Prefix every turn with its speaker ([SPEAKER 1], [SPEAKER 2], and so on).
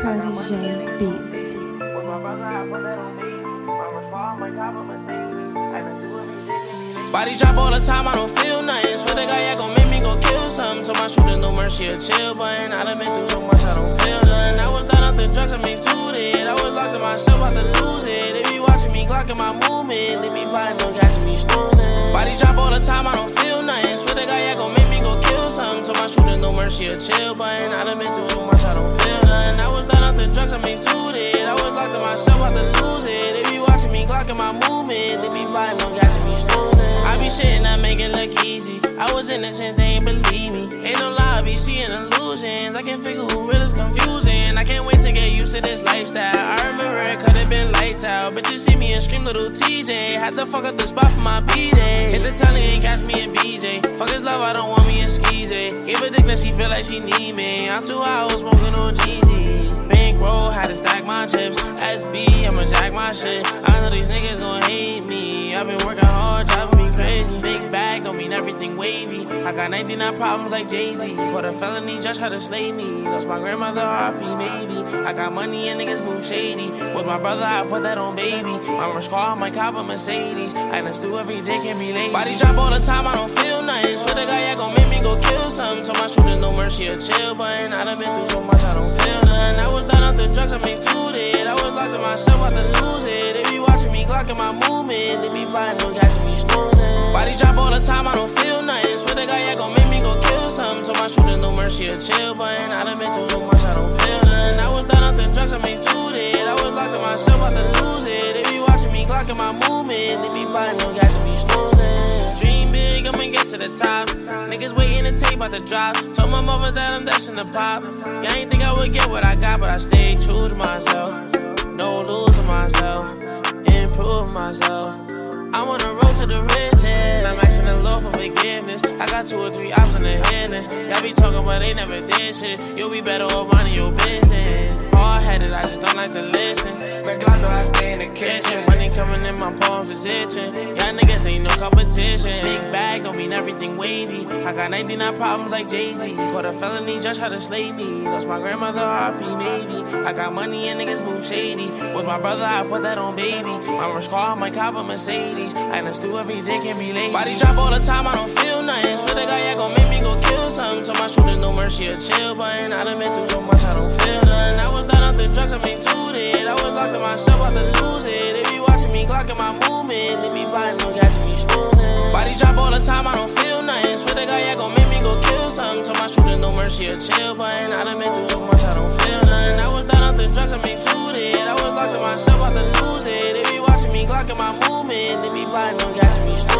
[SPEAKER 1] Protege Beats. Body drop all the time, I don't feel nothing. Swear to God, yeah, gon' make me go kill something. So my shooter, no mercy, a chill button. I done been through so much, I don't feel nothing. I was done up the drugs, I made two did. I was locked in myself, about to lose it. They be watching me, clocking my movement. Leave me blind, look at me, snoozing. No mercy, a chill button. I done been through so much, I don't feel nothing. I was done off the drugs, I made two it. I was locked in myself, about to lose it. They be watching me, glocking my movement. They be plotting, no catching me snoozing. I be shitting, I make it look easy. I was innocent, they ain't believe me. Ain't no I be seeing illusions. I can't figure who real is confusing. I can't wait to get used to this lifestyle. I remember it could've been lights out. But you see me and scream little TJ. Had to fuck up the spot for my B day. Hit the telly and catch me in BJ. Fuck his love, I don't want me in skeezy. Give a dick that she feel like she need me. I'm too high, smoking on GG. Bankroll, had to stack my chips. SB, I'ma jack my shit. I know these niggas gon' hate me. I've been working hard, driving me crazy. Big bag don't mean everything wavy. I got 99 problems like Jay Z. Caught a felony, just tried to slay me. Lost my grandmother, RP, maybe. I got money and niggas move shady. With my brother, I put that on baby. My rush car, my cop a Mercedes. I done do every day, can be lazy. Body drop all the time, I don't feel nothing. Swear to God, yeah, gon' make me go kill something. Told my shooter no mercy, a chill button. I done been through so much, I don't feel nothing. I was done off the drugs, I made two it. I was locked in myself, about to lose it. Be glocking my movement. They be plotting, no catching me snoozing. Body drop all the time, I don't feel nothing. Swear to God, yeah, gon' make me go kill something. Told my shooter no mercy, a chill button. I done been through so much, I don't feel nothing. I was done off the drugs, I made two it. I was locked in myself, about to lose it. They be watching me, glocking my movement. They be plotting, no catching me snoozing. Dream big, I'ma get to the top. Niggas waiting to tape about the drop. Told my mother that I'm dashing the pop. Yeah, I ain't think I would get what I got, but I stayed true to myself. No losing myself, myself. I wanna roll to the riches. I'm asking the Lord for forgiveness. I got two or three options in handless. Y'all be talking, but they never did shit. You'll be better off minding your business. Hard headed, I just don't like to listen.
[SPEAKER 2] But Glock know I stay in the kitchen.
[SPEAKER 1] Money coming in my palms is itching. Y'all niggas ain't no competition. Big bag don't mean everything wavy. I got 99 problems like Jay Z. Caught a felony, just tried to slay me. Lost my grandmother, RP, maybe. I got money and niggas move shady. With my brother, I put that on baby. My rush car, my cop a Mercedes. I done do every day, can be lazy. Body drop all the time, I don't feel nothing. Swear to God, yeah, gon' make me go kill something. Told my shooter no mercy, a chill button. I done been through so much, I don't myself, about to lose it. They be watching me, glocking my movement. They be plotting, no catching me snoozing. Body drop all the time, I don't feel nothing. Swear to God, yeah, gon' make me go kill something. Told my shooter no mercy, a chill button. I done been through so much, I don't feel nothing. I was done off the drugs, I made two it. I was locked in myself, about to lose it. They be watching me, clocking my movement. They be plotting, no catching me snoozing.